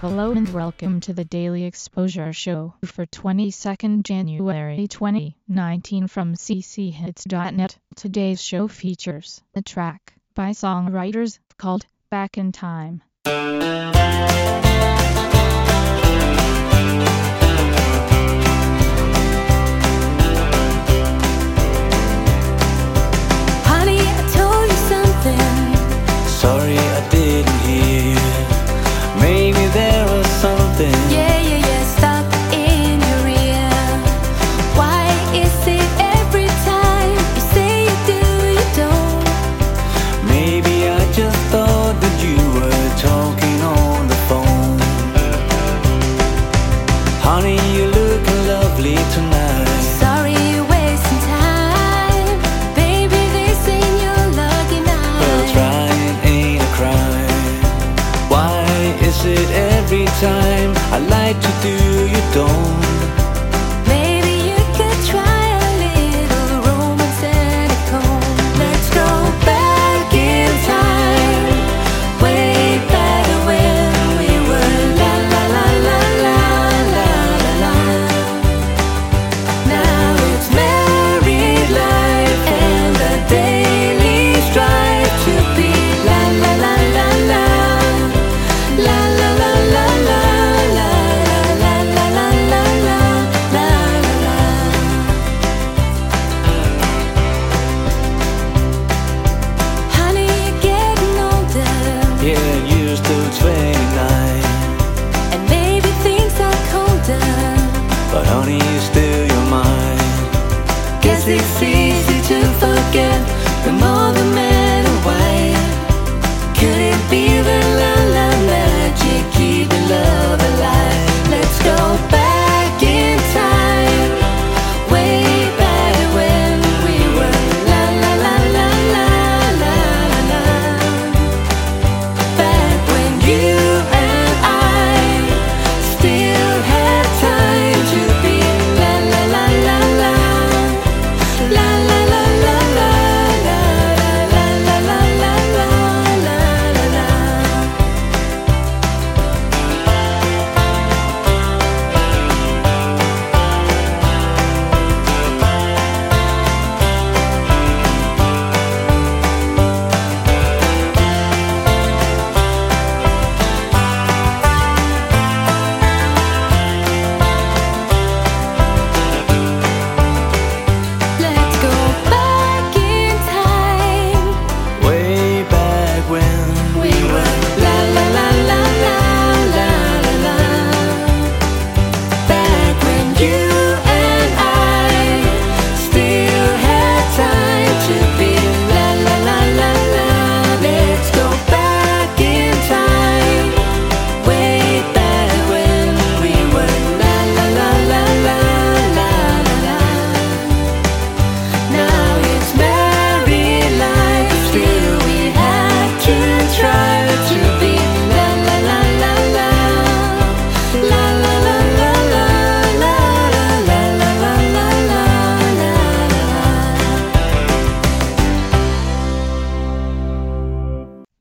Hello and welcome to the Daily Exposure Show for 22nd January 2019 from cchits.net. Today's show features a track by songwriters called Back in Time. tried to do. six, six.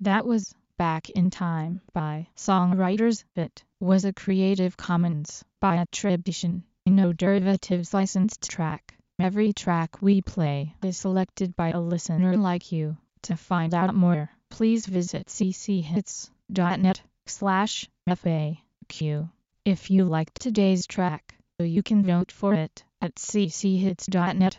That was Back in Time by Songwriters. It was a Creative Commons by attribution, no derivatives licensed track. Every track we play is selected by a listener like you. To find out more, please visit cchits.net slash FAQ. If you liked today's track, you can vote for it at cchits.net